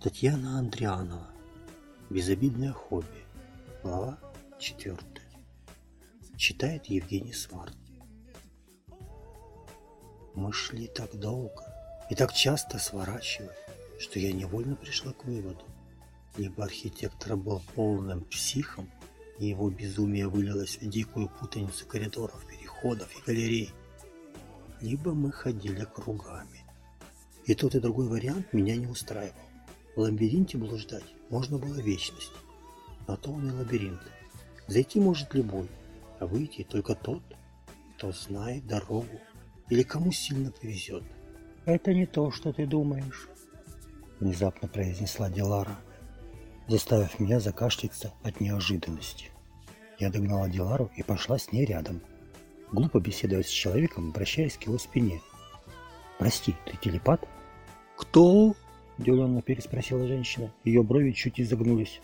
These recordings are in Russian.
Татьяна Андрианова. Безобидное хобби. Глава 4. Читает Евгений Сварт. Мы шли так долго и так часто сворачивая, что я невольно пришла к выводу. Либо архитектор был полным психом, и его безумие вылилось в дикую путаницу коридоров, переходов и галерей, либо мы ходили кругами. И тот и другой вариант меня не устраивал. В лабиринте блуждать можно было вечность. Но то он и лабиринт. Зайти может любой, а выйти только тот, кто знает дорогу или кому сильно повезет. «Это не то, что ты думаешь», — внезапно произнесла Дилара, заставив меня закашляться от неожиданности. Я догнала Дилару и пошла с ней рядом. Глупо беседовать с человеком, обращаясь к его спине. «Прости, ты телепат?» «Кто?» – удивленно переспросила женщина. Ее брови чуть изогнулись.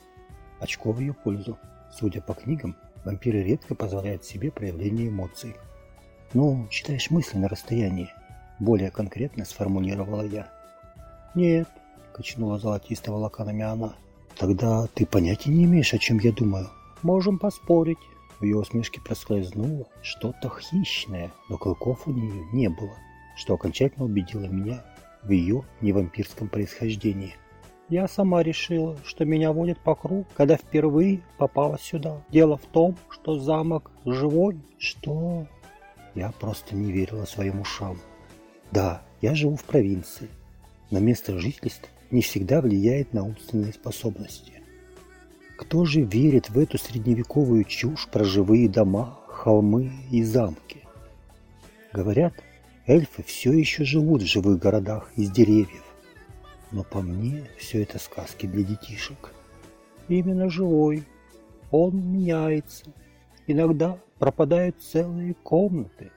Очко в ее пользу. Судя по книгам, вампиры редко позволяют себе проявление эмоций. «Ну, читаешь мысли на расстоянии», – более конкретно сформулировала я. «Нет», – качнула золотистого лаканами она. «Тогда ты понятия не имеешь, о чем я думаю». «Можем поспорить». В ее усмешке проскользнуло что-то хищное, но клыков у нее не было, что окончательно убедило меня в ее невампирском происхождении. Я сама решила, что меня водят по кругу, когда впервые попала сюда. Дело в том, что замок живой. Что? Я просто не верила своим ушам. Да, я живу в провинции, но место жительства не всегда влияет на умственные способности. Кто же верит в эту средневековую чушь про живые дома, холмы и замки? Говорят, Эльфы все еще живут в живых городах из деревьев. Но по мне все это сказки для детишек. Именно живой. Он меняется. Иногда пропадают целые комнаты.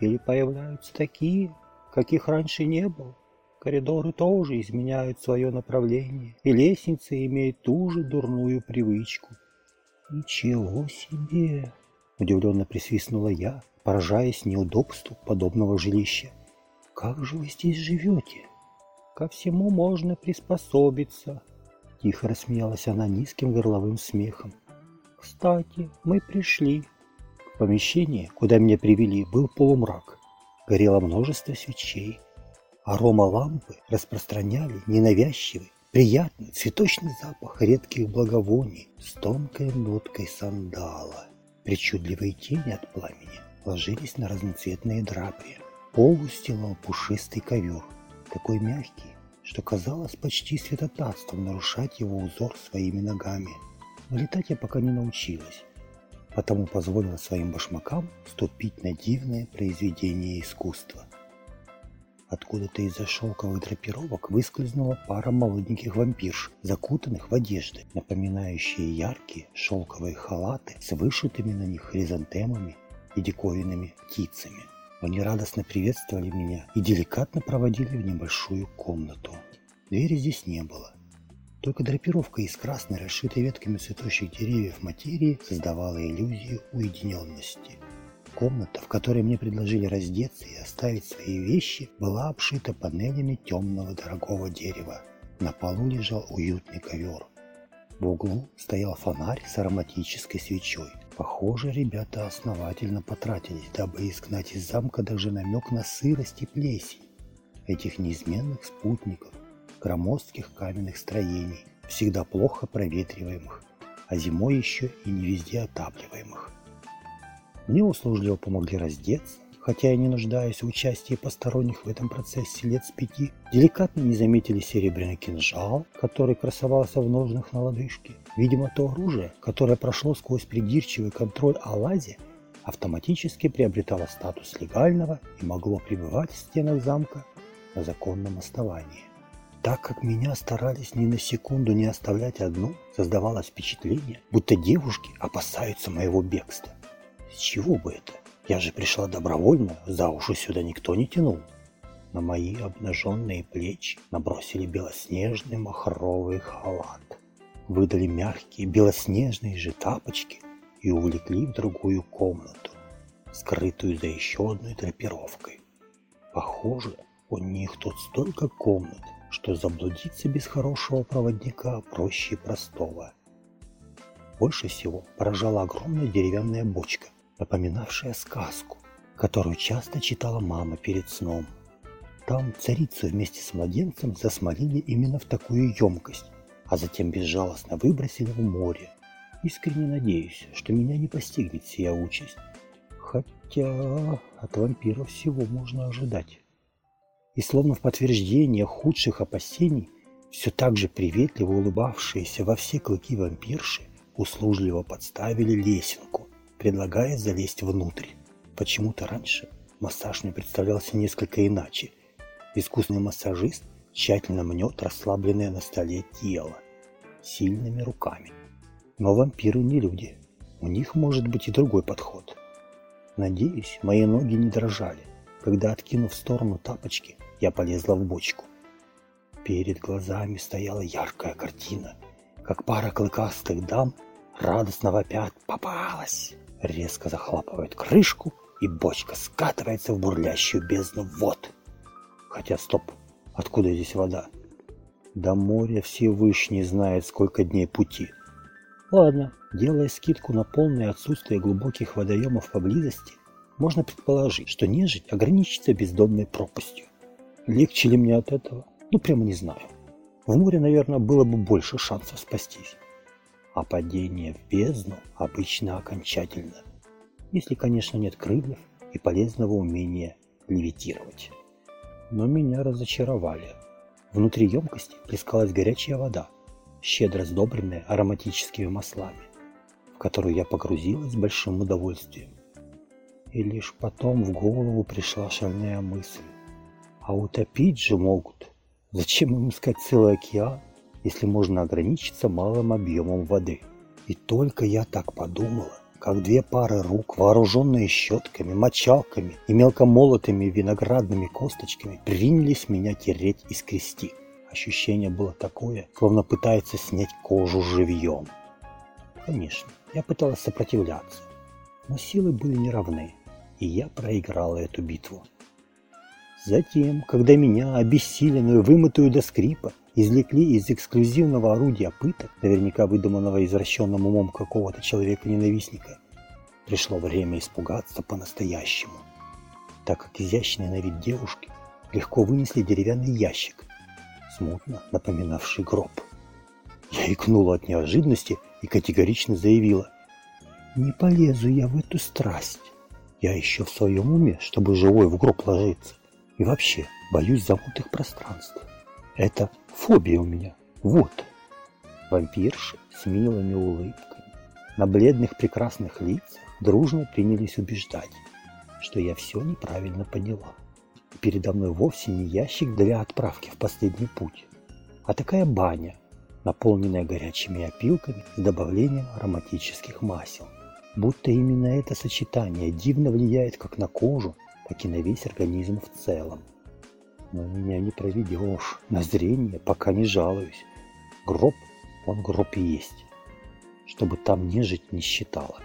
Или появляются такие, каких раньше не было. Коридоры тоже изменяют свое направление, и лестница имеет ту же дурную привычку. «Ничего себе!» – удивленно присвистнула я, поражаясь неудобству подобного жилища. «Как же вы здесь живете?» «Ко всему можно приспособиться», — тихо рассмеялась она низким горловым смехом. «Кстати, мы пришли». В помещении, куда меня привели, был полумрак. Горело множество свечей. Арома лампы распространяли ненавязчивый, приятный цветочный запах редких благовоний с тонкой ноткой сандала. Причудливые тени от пламени ложились на разноцветные драпы. Пол устилал пушистый ковер, такой мягкий, что казалось почти святотатством нарушать его узор своими ногами. Но летать я пока не научилась, потому позволила своим башмакам ступить на дивное произведение искусства. Откуда-то из-за шелковых драпировок выскользнула пара молоденьких вампирш, закутанных в одежды, напоминающие яркие шелковые халаты с вышитыми на них хризантемами и диковинными птицами. Они радостно приветствовали меня и деликатно проводили в небольшую комнату. Двери здесь не было. Только драпировка из красной, расшитой ветками цветущих деревьев материи, создавала иллюзию уединенности. Комната, в которой мне предложили раздеться и оставить свои вещи, была обшита панелями темного дорогого дерева. На полу лежал уютный ковер. В углу стоял фонарь с ароматической свечой. Похоже, ребята основательно потратились, дабы изгнать из замка даже намек на сырость и плесень этих неизменных спутников, громоздких каменных строений, всегда плохо проветриваемых, а зимой еще и не везде отапливаемых. Мне услужливо помогли раздеться, хотя я не нуждаюсь в участии посторонних в этом процессе лет с пяти, деликатно не заметили серебряный кинжал, который красовался в ножнах на лодыжке. Видимо, то оружие, которое прошло сквозь придирчивый контроль Алади, автоматически приобретало статус легального и могло пребывать в стенах замка на законном основании. Так как меня старались ни на секунду не оставлять одну, создавалось впечатление, будто девушки опасаются моего бегства. С чего бы это? Я же пришла добровольно, за уши сюда никто не тянул. На мои обнаженные плечи набросили белоснежный махровый халат. Выдали мягкие белоснежные же тапочки и увлекли в другую комнату, скрытую за еще одной драпировкой. Похоже, у них тут столько комнат, что заблудиться без хорошего проводника проще простого. Больше всего поражала огромная деревянная бочка, напоминавшая сказку, которую часто читала мама перед сном. Там царицу вместе с младенцем засмолили именно в такую емкость, а затем безжалостно выбросили в море. Искренне надеюсь, что меня не постигнет сия участь. Хотя от вампиров всего можно ожидать. И словно в подтверждение худших опасений, все так же приветливо улыбавшиеся во все клыки вампирши услужливо подставили лесенку, предлагая залезть внутрь. Почему-то раньше массаж мне представлялся несколько иначе. Искусный массажист тщательно мнет расслабленное на столе тело сильными руками. Но вампиры не люди. У них может быть и другой подход. Надеюсь, мои ноги не дрожали, когда, откинув в сторону тапочки, я полезла в бочку. Перед глазами стояла яркая картина, как пара клыкастых дам радостно вопят «Попалась!» Резко захлапывают крышку, и бочка скатывается в бурлящую бездну вод. Хотя стоп, откуда здесь вода? До моря Всевышний знает, сколько дней пути. Ладно, делая скидку на полное отсутствие глубоких водоемов поблизости, можно предположить, что нежить ограничится бездонной пропастью. Легче ли мне от этого? Ну, прямо не знаю. В море, наверное, было бы больше шансов спастись. А падение в бездну обычно окончательно. Если, конечно, нет крыльев и полезного умения левитировать. Но меня разочаровали. Внутри емкости плескалась горячая вода, щедро сдобренная ароматическими маслами, в которую я погрузилась с большим удовольствием. И лишь потом в голову пришла шальная мысль. А утопить же могут. Зачем им искать целый океан, если можно ограничиться малым объемом воды? И только я так подумала, как две пары рук, вооруженные щетками, мочалками и мелкомолотыми виноградными косточками, принялись меня тереть и скрести. Ощущение было такое, словно пытается снять кожу живьем. Конечно, я пыталась сопротивляться, но силы были неравны, и я проиграла эту битву. Затем, когда меня, обессиленную, вымытую до скрипа, извлекли из эксклюзивного орудия пыток, наверняка выдуманного извращенным умом какого-то человека-ненавистника, пришло время испугаться по-настоящему, так как изящные на вид девушки легко вынесли деревянный ящик, смутно напоминавший гроб. Я икнула от неожиданности и категорично заявила, «Не полезу я в эту страсть. Я еще в своем уме, чтобы живой в гроб ложиться. И вообще, боюсь замутых пространств. Это фобия у меня. Вот. Вампирши с милыми улыбками на бледных прекрасных лицах дружно принялись убеждать, что я все неправильно поняла. передо мной вовсе не ящик для отправки в последний путь, а такая баня, наполненная горячими опилками с добавлением ароматических масел. Будто именно это сочетание дивно влияет как на кожу, так и на весь организм в целом. Но меня не проведешь, на зрение пока не жалуюсь. Гроб, он гроб и есть, чтобы там нежить не считала.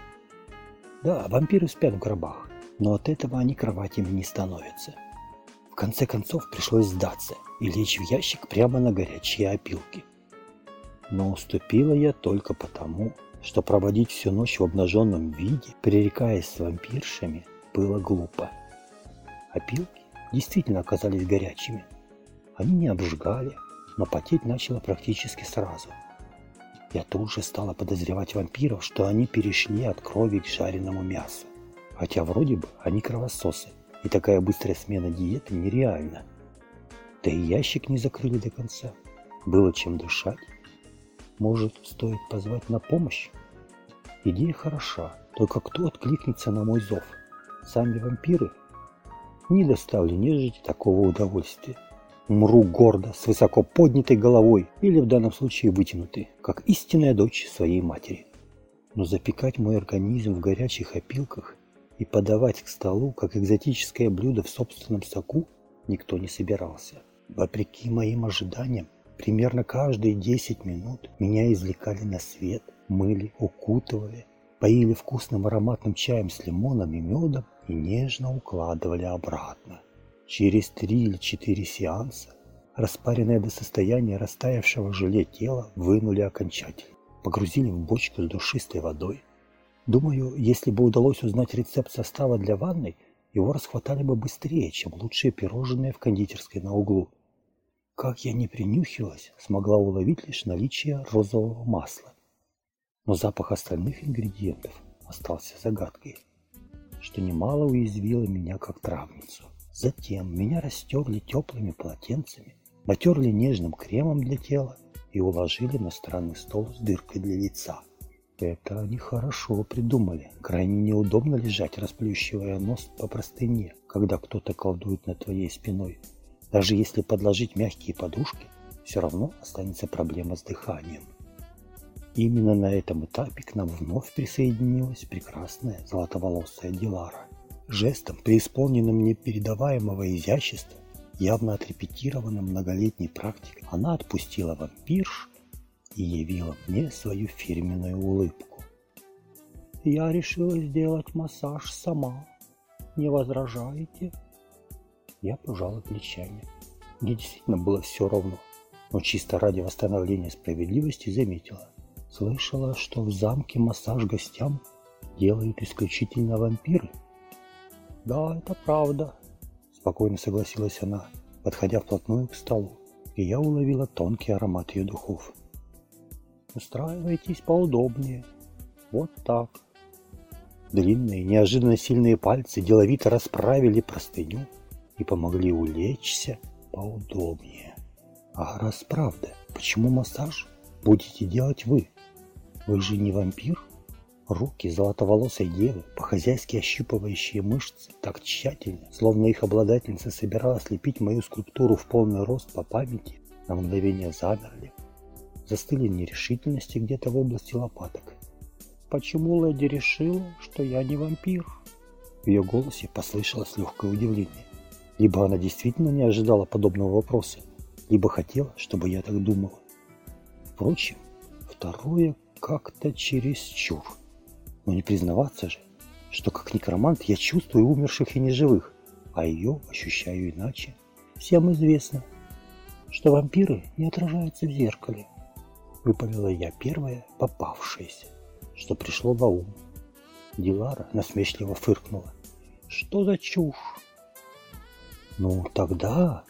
Да, вампиры спят в гробах, но от этого они кроватями не становятся. В конце концов пришлось сдаться и лечь в ящик прямо на горячие опилки. Но уступила я только потому, что проводить всю ночь в обнаженном виде, пререкаясь с вампиршами, было глупо. Опилки действительно оказались горячими. Они не обжигали, но потеть начало практически сразу. Я тут же стала подозревать вампиров, что они перешли от крови к жареному мясу. Хотя вроде бы они кровососы, и такая быстрая смена диеты нереальна. Да и ящик не закрыли до конца. Было чем дышать. Может, стоит позвать на помощь? Идея хороша, только кто откликнется на мой зов? Сами вампиры не доставлю нежити такого удовольствия. Мру гордо, с высоко поднятой головой, или в данном случае вытянутой, как истинная дочь своей матери. Но запекать мой организм в горячих опилках и подавать к столу, как экзотическое блюдо в собственном соку, никто не собирался. Вопреки моим ожиданиям, примерно каждые 10 минут меня извлекали на свет, мыли, укутывали, поили вкусным ароматным чаем с лимоном и медом и нежно укладывали обратно. Через три или четыре сеанса распаренное до состояния растаявшего желе тела, вынули окончательно, погрузили в бочку с душистой водой. Думаю, если бы удалось узнать рецепт состава для ванной, его расхватали бы быстрее, чем лучшие пирожные в кондитерской на углу. Как я не принюхилась, смогла уловить лишь наличие розового масла. Но запах остальных ингредиентов остался загадкой, что немало уязвило меня как травницу. Затем меня растерли теплыми полотенцами, натерли нежным кремом для тела и уложили на странный стол с дыркой для лица. Это они хорошо придумали. Крайне неудобно лежать, расплющивая нос по простыне, когда кто-то колдует над твоей спиной. Даже если подложить мягкие подушки, все равно останется проблема с дыханием. Именно на этом этапе к нам вновь присоединилась прекрасная золотоволосая Дилара. Жестом, преисполненным непередаваемого изящества, явно отрепетированным многолетней практикой, она отпустила вампирш и явила мне свою фирменную улыбку. «Я решила сделать массаж сама. Не возражаете?» Я пожала плечами. Мне действительно было все равно, но чисто ради восстановления справедливости заметила. Слышала, что в замке массаж гостям делают исключительно вампиры. «Да, это правда», – спокойно согласилась она, подходя вплотную к столу, и я уловила тонкий аромат ее духов. Устраивайтесь поудобнее. Вот так. Длинные, неожиданно сильные пальцы деловито расправили простыню и помогли улечься поудобнее. А раз правда, почему массаж будете делать вы? Вы же не вампир? Руки золотоволосой девы, по-хозяйски ощупывающие мышцы так тщательно, словно их обладательница собиралась лепить мою скульптуру в полный рост по памяти, на мгновение замерли, застыли в нерешительности где-то в области лопаток. «Почему леди решила, что я не вампир?» В ее голосе послышалось легкое удивление. Либо она действительно не ожидала подобного вопроса, либо хотела, чтобы я так думала. Впрочем, второе как-то чересчур. Но не признаваться же, что как некромант я чувствую умерших и неживых, а ее ощущаю иначе. Всем известно, что вампиры не отражаются в зеркале, Выпалила я первое попавшееся, что пришло на ум. Дилара насмешливо фыркнула. Что за чушь? Ну, тогда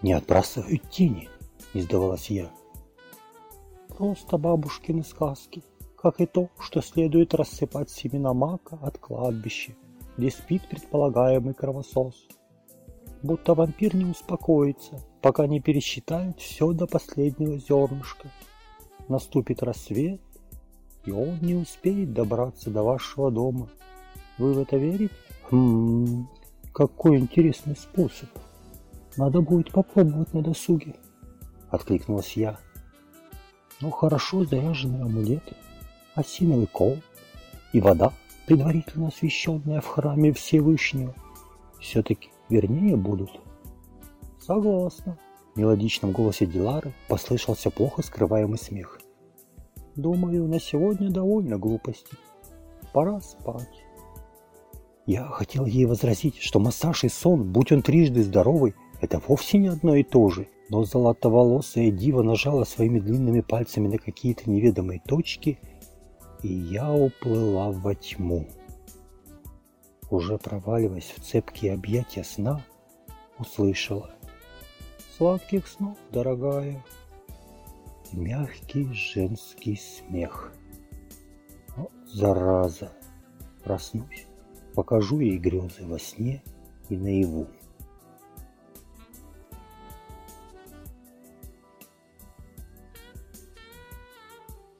не отбрасывают тени, не сдавалась я. Просто бабушкины сказки, как и то, что следует рассыпать семена мака от кладбища, где спит предполагаемый кровосос. Будто вампир не успокоится, пока не пересчитает все до последнего зернышка наступит рассвет, и он не успеет добраться до вашего дома. Вы в это верите? Хм, какой интересный способ. Надо будет попробовать на досуге. Откликнулась я. Ну хорошо заряженные амулеты, осиновый кол и вода, предварительно освященная в храме Всевышнего, все-таки вернее будут. Согласна. В мелодичном голосе Дилары послышался плохо скрываемый смех. «Думаю, на сегодня довольно глупостей. Пора спать». Я хотел ей возразить, что массаж и сон, будь он трижды здоровый, это вовсе не одно и то же. Но золотоволосая дива нажала своими длинными пальцами на какие-то неведомые точки, и я уплыла во тьму. Уже проваливаясь в цепкие объятия сна, услышала. Сладких снов, дорогая. Мягкий женский смех. О, зараза. Проснусь, покажу ей грезы во сне и наяву.